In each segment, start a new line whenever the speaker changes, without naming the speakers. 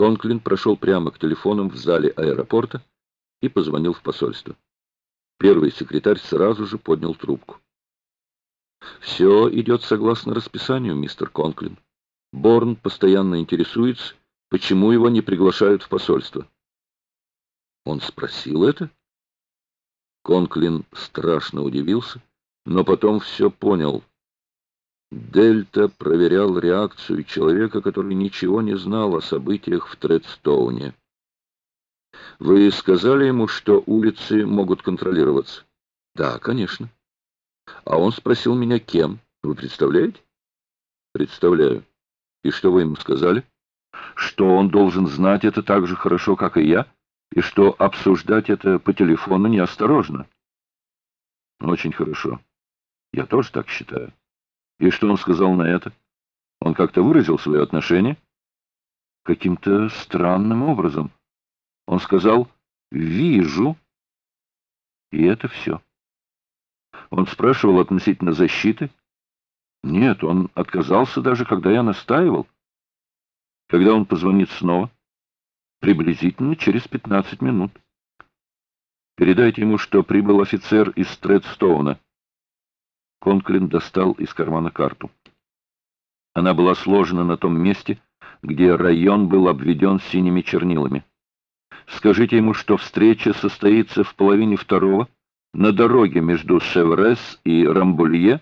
Конклин прошел прямо к телефонам в зале аэропорта и позвонил в посольство. Первый секретарь сразу же поднял трубку. «Все идет согласно расписанию, мистер Конклин. Борн постоянно интересуется, почему его не приглашают в посольство». Он спросил это? Конклин страшно удивился, но потом все понял. Дельта проверял реакцию человека, который ничего не знал о событиях в Тредстоуне. Вы сказали ему, что улицы могут контролироваться? Да, конечно. А он спросил меня, кем. Вы представляете? Представляю. И что вы ему сказали? Что он должен знать это так же хорошо, как и я, и что обсуждать это по телефону неосторожно. Очень хорошо. Я тоже так считаю. И что он сказал на это? Он как-то выразил свое отношение? Каким-то странным образом. Он сказал «вижу», и это все. Он спрашивал относительно защиты. Нет, он отказался даже, когда я настаивал. Когда он позвонит снова? Приблизительно через 15 минут. Передайте ему, что прибыл офицер из Тредстоуна. Конклин достал из кармана карту. Она была сложена на том месте, где район был обведен синими чернилами. Скажите ему, что встреча состоится в половине второго на дороге между Севрес и Рамбулье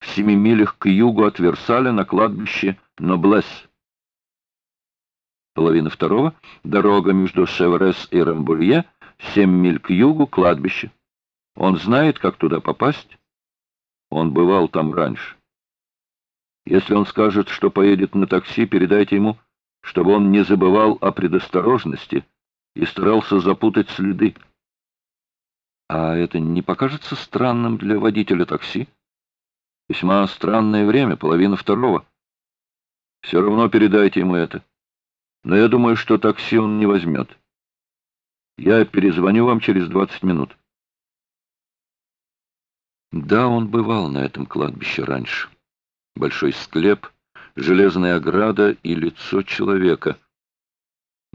в семи милях к югу от Версаля на кладбище Ноблес. Половина второго — дорога между Севрес и Рамбулье, семь миль к югу, кладбище. Он знает, как туда попасть? Он бывал там раньше. Если он скажет, что поедет на такси, передайте ему, чтобы он не забывал о предосторожности и старался запутать следы. А это не покажется странным для водителя такси? Весьма странное время, половина второго. Все равно передайте ему это. Но я думаю, что такси он не возьмет. Я перезвоню вам через двадцать минут. Да, он бывал на этом кладбище раньше. Большой склеп, железная ограда и лицо человека.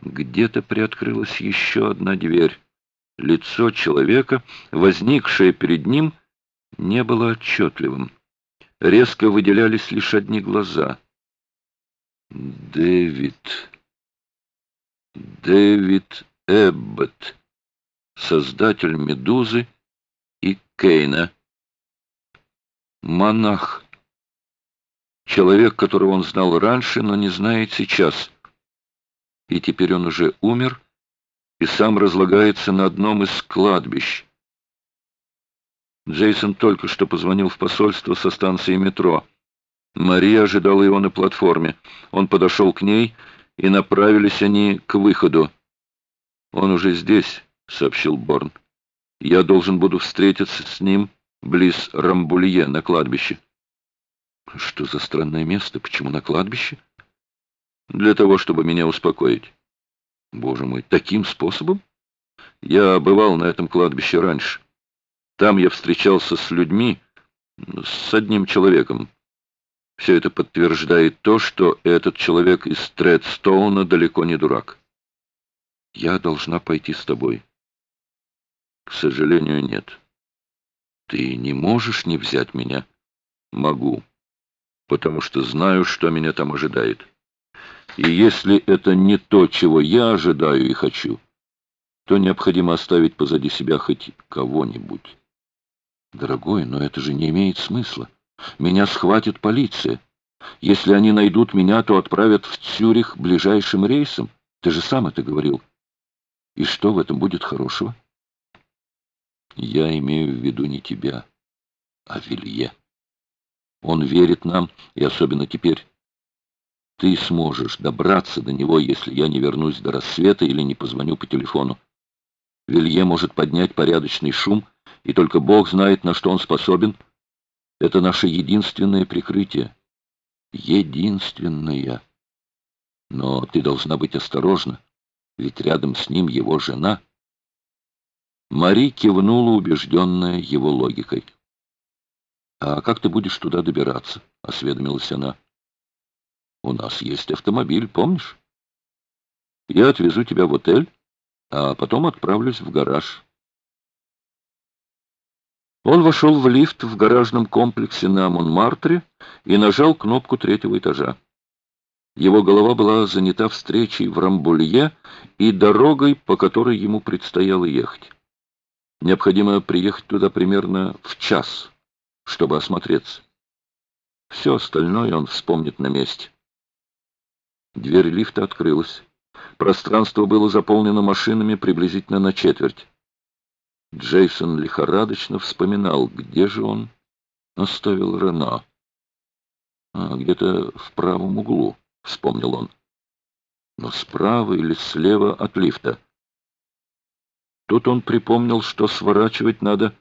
Где-то приоткрылась еще одна дверь. Лицо человека, возникшее перед ним, не было отчетливым. Резко выделялись лишь одни глаза. Дэвид... Дэвид Эббот, создатель «Медузы» и Кейна монах. Человек, которого он знал раньше, но не знает сейчас. И теперь он уже умер и сам разлагается на одном из кладбищ. Джейсон только что позвонил в посольство со станции метро. Мария ожидала его на платформе. Он подошел к ней, и направились они к выходу. «Он уже здесь», — сообщил Борн. «Я должен буду встретиться с ним близ Рамбулье, на кладбище. Что за странное место? Почему на кладбище? Для того, чтобы меня успокоить. Боже мой, таким способом? Я бывал на этом кладбище раньше. Там я встречался с людьми, с одним человеком. Все это подтверждает то, что этот человек из Тредстоуна далеко не дурак. Я должна пойти с тобой. К сожалению, нет. Ты не можешь не взять меня? Могу, потому что знаю, что меня там ожидает. И если это не то, чего я ожидаю и хочу, то необходимо оставить позади себя хоть кого-нибудь. Дорогой, но это же не имеет смысла. Меня схватит полиция. Если они найдут меня, то отправят в Цюрих ближайшим рейсом. Ты же сам это говорил. И что в этом будет хорошего? Я имею в виду не тебя, а Вилье. Он верит нам, и особенно теперь. Ты сможешь добраться до него, если я не вернусь до рассвета или не позвоню по телефону. Вилье может поднять порядочный шум, и только Бог знает, на что он способен. Это наше единственное прикрытие. Единственное. Но ты должна быть осторожна, ведь рядом с ним его жена — Мари кивнула, убежденная его логикой. «А как ты будешь туда добираться?» — осведомилась она. «У нас есть автомобиль, помнишь?» Я отвезу тебя в отель, а потом отправлюсь в гараж. Он вошел в лифт в гаражном комплексе на Монмартре и нажал кнопку третьего этажа. Его голова была занята встречей в Рамбулье и дорогой, по которой ему предстояло ехать. Необходимо приехать туда примерно в час, чтобы осмотреться. Все остальное он вспомнит на месте. Дверь лифта открылась. Пространство было заполнено машинами приблизительно на четверть. Джейсон лихорадочно вспоминал, где же он оставил Рено. А, где-то в правом углу, вспомнил он. Но справа или слева от лифта. Тут он припомнил, что сворачивать надо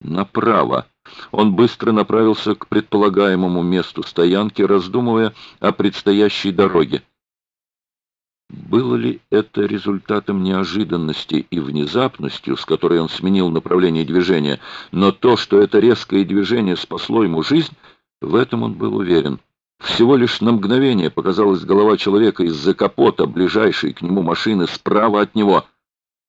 направо. Он быстро направился к предполагаемому месту стоянки, раздумывая о предстоящей дороге. Было ли это результатом неожиданности и внезапностью, с которой он сменил направление движения, но то, что это резкое движение спасло ему жизнь, в этом он был уверен. Всего лишь на мгновение показалась голова человека из-за капота ближайшей к нему машины справа от него —